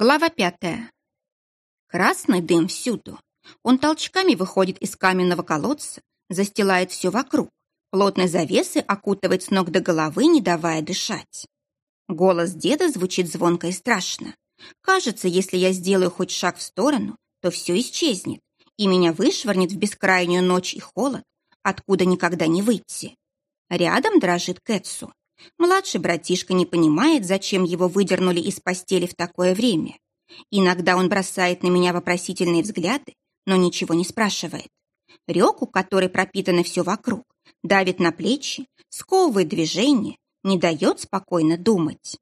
Глава пятая. Красный дым всюду. Он толчками выходит из каменного колодца, застилает все вокруг, плотной завесы окутывает с ног до головы, не давая дышать. Голос деда звучит звонко и страшно. Кажется, если я сделаю хоть шаг в сторону, то все исчезнет, и меня вышвырнет в бескрайнюю ночь и холод, откуда никогда не выйти. Рядом дрожит Кэтсу. Младший братишка не понимает, зачем его выдернули из постели в такое время. Иногда он бросает на меня вопросительные взгляды, но ничего не спрашивает. Реку, которой пропитано все вокруг, давит на плечи, сковывает движение, не дает спокойно думать.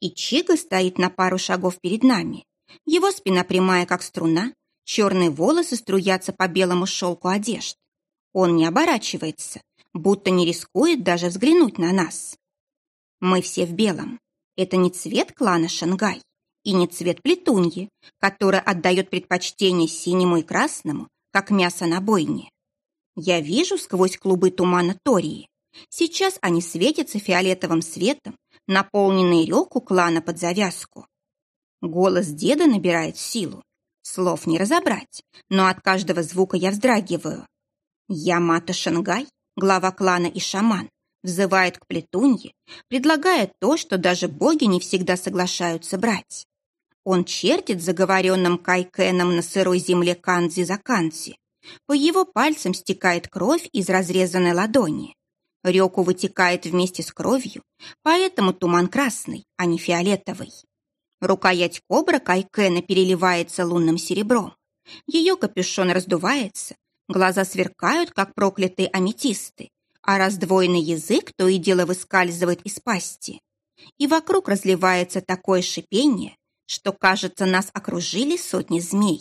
И Чига стоит на пару шагов перед нами. Его спина прямая, как струна, черные волосы струятся по белому шелку одежд. Он не оборачивается, будто не рискует даже взглянуть на нас. Мы все в белом. Это не цвет клана Шангай и не цвет плетуньи, которая отдает предпочтение синему и красному, как мясо на бойне. Я вижу сквозь клубы тумана Тории. Сейчас они светятся фиолетовым светом, наполненные реку клана под завязку. Голос деда набирает силу. Слов не разобрать, но от каждого звука я вздрагиваю. Ямато Шангай, глава клана и шаман, взывает к плетунье, предлагая то, что даже боги не всегда соглашаются брать. Он чертит заговоренным кайкеном на сырой земле Канзи за Канзи. По его пальцам стекает кровь из разрезанной ладони. Реку вытекает вместе с кровью, поэтому туман красный, а не фиолетовый. Рукоять кобра Кайкена переливается лунным серебром. Ее капюшон раздувается, глаза сверкают, как проклятые аметисты, а раздвоенный язык то и дело выскальзывает из пасти. И вокруг разливается такое шипение, что, кажется, нас окружили сотни змей.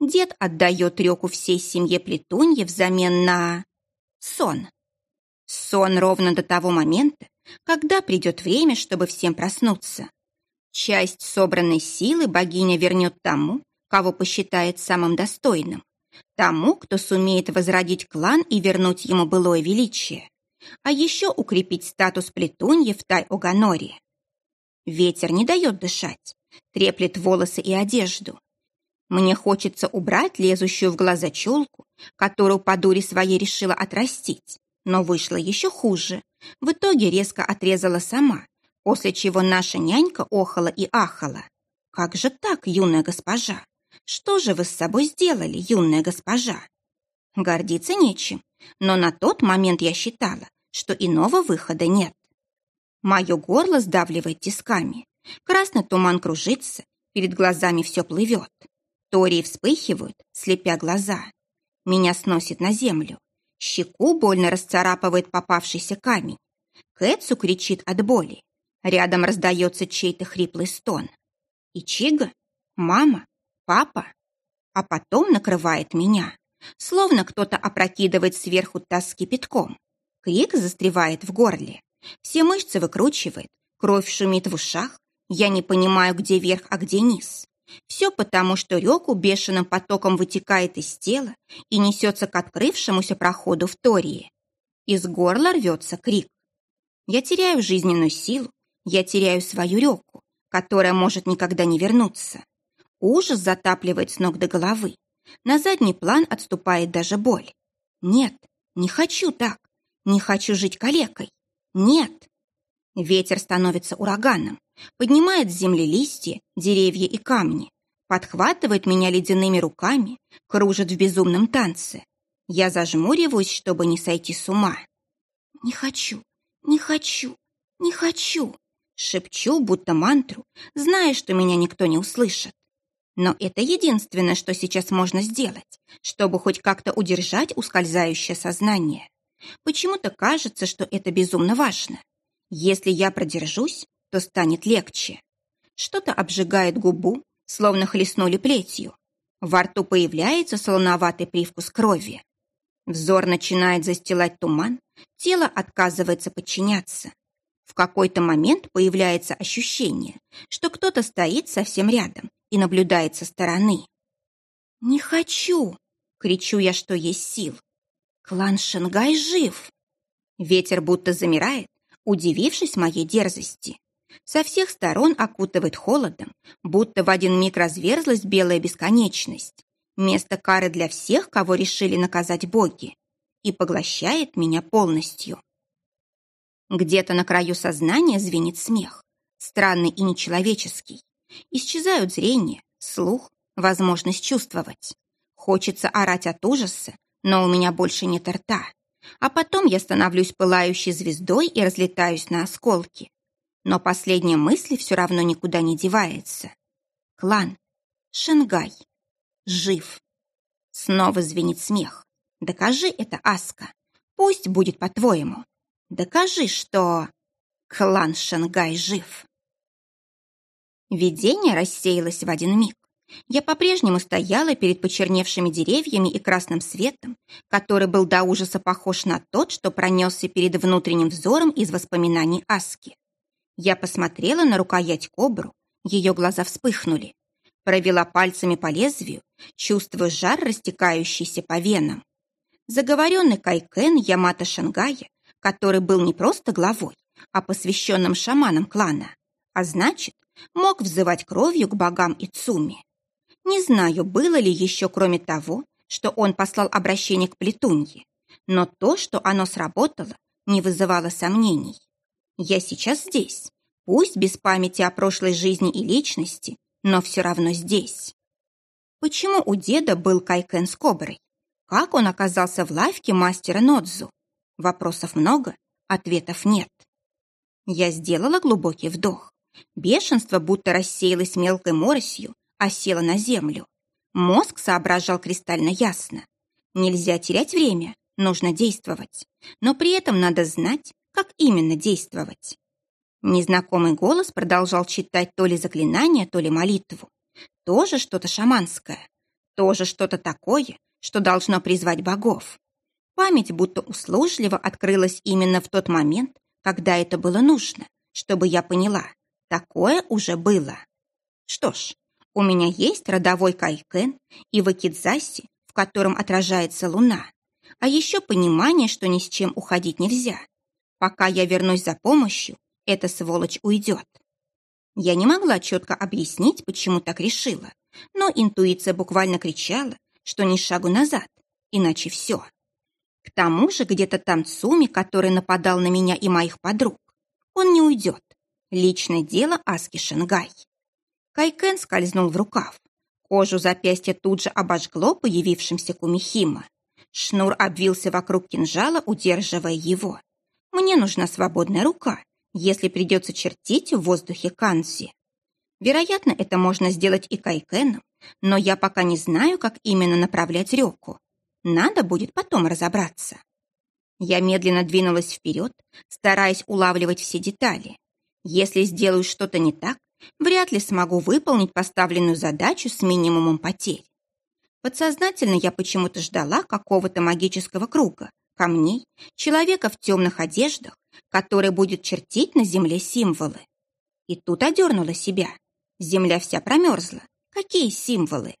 Дед отдает реку всей семье Плетунья взамен на... сон. Сон ровно до того момента, когда придет время, чтобы всем проснуться. Часть собранной силы богиня вернет тому, кого посчитает самым достойным, тому, кто сумеет возродить клан и вернуть ему былое величие, а еще укрепить статус плетунья в Тай-Оганоре. Ветер не дает дышать, треплет волосы и одежду. Мне хочется убрать лезущую в глаза челку, которую по дуре своей решила отрастить, но вышло еще хуже. В итоге резко отрезала сама, после чего наша нянька охала и ахала. «Как же так, юная госпожа? Что же вы с собой сделали, юная госпожа?» Гордиться нечем, но на тот момент я считала, что иного выхода нет. Мое горло сдавливает тисками. Красный туман кружится, перед глазами все плывет. Тории вспыхивают, слепя глаза. Меня сносит на землю. Щеку больно расцарапывает попавшийся камень. Кэтсу кричит от боли. Рядом раздается чей-то хриплый стон. Ичига? Мама? Папа? А потом накрывает меня. Словно кто-то опрокидывает сверху таз с кипятком. Крик застревает в горле. Все мышцы выкручивает, кровь шумит в ушах. Я не понимаю, где верх, а где низ. Все потому, что реку бешеным потоком вытекает из тела и несется к открывшемуся проходу в Тории. Из горла рвется крик. Я теряю жизненную силу, я теряю свою реку, которая может никогда не вернуться. Ужас затапливает с ног до головы. На задний план отступает даже боль. Нет, не хочу так. Не хочу жить калекой. Нет. Ветер становится ураганом, поднимает с земли листья, деревья и камни, подхватывает меня ледяными руками, кружит в безумном танце. Я зажмуриваюсь, чтобы не сойти с ума. Не хочу, не хочу, не хочу. Шепчу, будто мантру, зная, что меня никто не услышит. Но это единственное, что сейчас можно сделать, чтобы хоть как-то удержать ускользающее сознание. Почему-то кажется, что это безумно важно. Если я продержусь, то станет легче. Что-то обжигает губу, словно хлестнули плетью. Во рту появляется солоноватый привкус крови. Взор начинает застилать туман, тело отказывается подчиняться. В какой-то момент появляется ощущение, что кто-то стоит совсем рядом и наблюдает со стороны. «Не хочу!» — кричу я, что есть сил. «Клан Шангай жив!» Ветер будто замирает, удивившись моей дерзости. Со всех сторон окутывает холодом, будто в один миг разверзлась белая бесконечность. Место кары для всех, кого решили наказать боги. И поглощает меня полностью. Где-то на краю сознания звенит смех. Странный и нечеловеческий. Исчезают зрение, слух, возможность чувствовать. Хочется орать от ужаса, но у меня больше нет рта. А потом я становлюсь пылающей звездой и разлетаюсь на осколки. Но последняя мысль все равно никуда не девается. Клан. Шенгай. Жив. Снова звенит смех. Докажи это, Аска. Пусть будет по-твоему. Докажи, что... Клан Шенгай жив. Видение рассеялось в один миг. Я по-прежнему стояла перед почерневшими деревьями и красным светом, который был до ужаса похож на тот, что пронесся перед внутренним взором из воспоминаний Аски. Я посмотрела на рукоять кобру, ее глаза вспыхнули. Провела пальцами по лезвию, чувствуя жар, растекающийся по венам. Заговоренный Кайкен Ямато Шангая, который был не просто главой, а посвященным шаманам клана, а значит, мог взывать кровью к богам Ицуми. Не знаю, было ли еще кроме того, что он послал обращение к Плетунье, но то, что оно сработало, не вызывало сомнений. Я сейчас здесь, пусть без памяти о прошлой жизни и личности, но все равно здесь. Почему у деда был Кайкен с коброй? Как он оказался в лавке мастера Нодзу? Вопросов много, ответов нет. Я сделала глубокий вдох. Бешенство будто рассеялось мелкой моросью, осела на землю. Мозг соображал кристально ясно. Нельзя терять время, нужно действовать. Но при этом надо знать, как именно действовать. Незнакомый голос продолжал читать то ли заклинание, то ли молитву. Тоже что-то шаманское. Тоже что-то такое, что должно призвать богов. Память будто услужливо открылась именно в тот момент, когда это было нужно, чтобы я поняла, такое уже было. Что ж, у меня есть родовой кайкен и вакидзаси, в котором отражается луна. А еще понимание, что ни с чем уходить нельзя. Пока я вернусь за помощью, эта сволочь уйдет. Я не могла четко объяснить, почему так решила, но интуиция буквально кричала, что ни шагу назад, иначе все. К тому же где-то там Цуми, который нападал на меня и моих подруг. Он не уйдет. Личное дело Аски Шенгай. Кайкен скользнул в рукав. Кожу запястья тут же обожгло появившимся кумихима. Шнур обвился вокруг кинжала, удерживая его. Мне нужна свободная рука, если придется чертить в воздухе канзи. Вероятно, это можно сделать и кайкеном, но я пока не знаю, как именно направлять реку. Надо будет потом разобраться. Я медленно двинулась вперед, стараясь улавливать все детали. Если сделаю что-то не так, вряд ли смогу выполнить поставленную задачу с минимумом потерь. Подсознательно я почему-то ждала какого-то магического круга, камней, человека в темных одеждах, который будет чертить на земле символы. И тут одернула себя. Земля вся промерзла. Какие символы?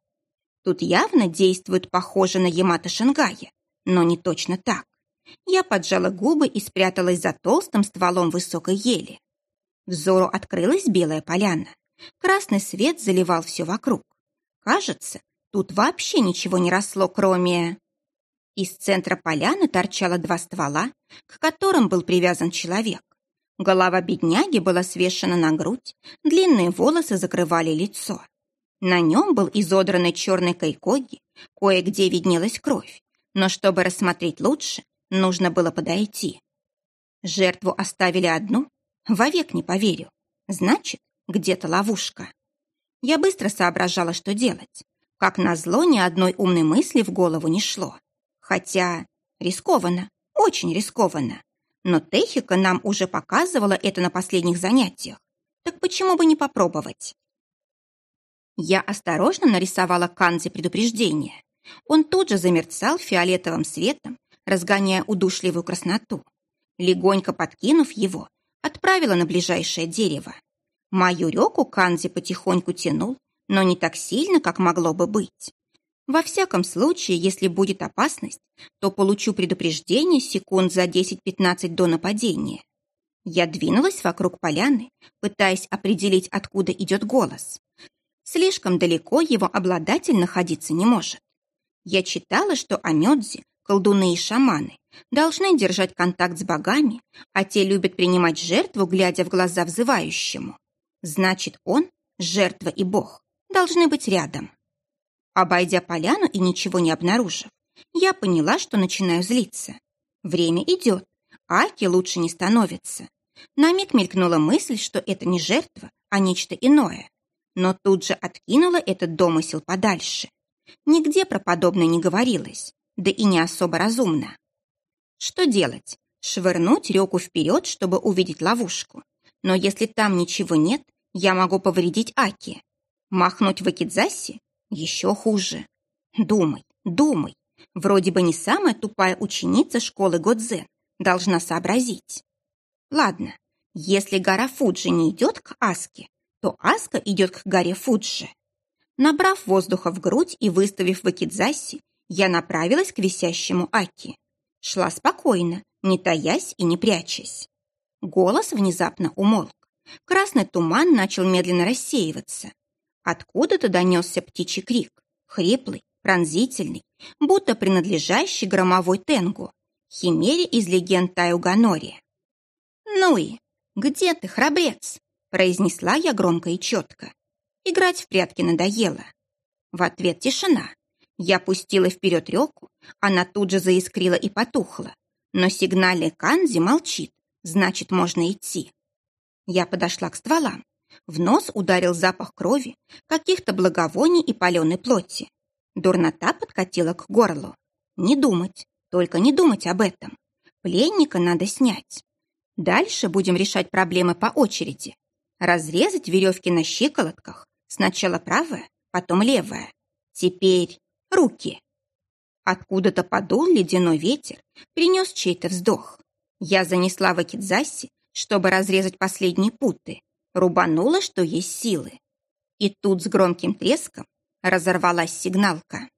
Тут явно действуют похоже на Ямато Шангая, но не точно так. Я поджала губы и спряталась за толстым стволом высокой ели. Взору открылась белая поляна. Красный свет заливал все вокруг. Кажется, тут вообще ничего не росло, кроме... Из центра поляны торчало два ствола, к которым был привязан человек. Голова бедняги была свешена на грудь, длинные волосы закрывали лицо. На нем был изодранный черный кайкоги, кое-где виднелась кровь, но чтобы рассмотреть лучше, нужно было подойти. Жертву оставили одну, Вовек не поверю. Значит, где-то ловушка. Я быстро соображала, что делать. Как назло, ни одной умной мысли в голову не шло. Хотя рискованно, очень рискованно. Но Техика нам уже показывала это на последних занятиях. Так почему бы не попробовать? Я осторожно нарисовала Канзе предупреждение. Он тут же замерцал фиолетовым светом, разгоняя удушливую красноту. Легонько подкинув его, отправила на ближайшее дерево. Мою реку Канзи потихоньку тянул, но не так сильно, как могло бы быть. Во всяком случае, если будет опасность, то получу предупреждение секунд за 10-15 до нападения. Я двинулась вокруг поляны, пытаясь определить, откуда идет голос. Слишком далеко его обладатель находиться не может. Я читала, что Амёдзи, колдуны и шаманы должны держать контакт с богами, а те любят принимать жертву, глядя в глаза взывающему. Значит, он, жертва и бог, должны быть рядом. Обойдя поляну и ничего не обнаружив, я поняла, что начинаю злиться. Время идет, Аки лучше не становится. На миг мелькнула мысль, что это не жертва, а нечто иное. Но тут же откинула этот домысел подальше. Нигде про подобное не говорилось, да и не особо разумно. Что делать? Швырнуть реку вперед, чтобы увидеть ловушку. Но если там ничего нет, я могу повредить Аки. Махнуть в Акидзаси? Еще хуже. Думай, думай. Вроде бы не самая тупая ученица школы Годзен должна сообразить. Ладно, если гора Фуджи не идет к Аске, то Аска идет к горе Фуджи. Набрав воздуха в грудь и выставив в Акидзаси, я направилась к висящему Аки. Шла спокойно, не таясь и не прячась. Голос внезапно умолк. Красный туман начал медленно рассеиваться. Откуда-то донесся птичий крик, хриплый, пронзительный, будто принадлежащий громовой тенгу, химере из легенд Таюганори. «Ну и где ты, храбрец?» произнесла я громко и четко. Играть в прятки надоело. В ответ тишина. Я пустила вперед реку, она тут же заискрила и потухла. Но сигнальный канзи молчит, значит, можно идти. Я подошла к стволам. В нос ударил запах крови, каких-то благовоний и паленой плоти. Дурнота подкатила к горлу. Не думать, только не думать об этом. Пленника надо снять. Дальше будем решать проблемы по очереди. Разрезать веревки на щиколотках. Сначала правая, потом левая. Теперь руки. Откуда-то подул ледяной ветер, принес чей-то вздох. Я занесла в Акидзаси, чтобы разрезать последние путы, рубанула, что есть силы. И тут с громким треском разорвалась сигналка.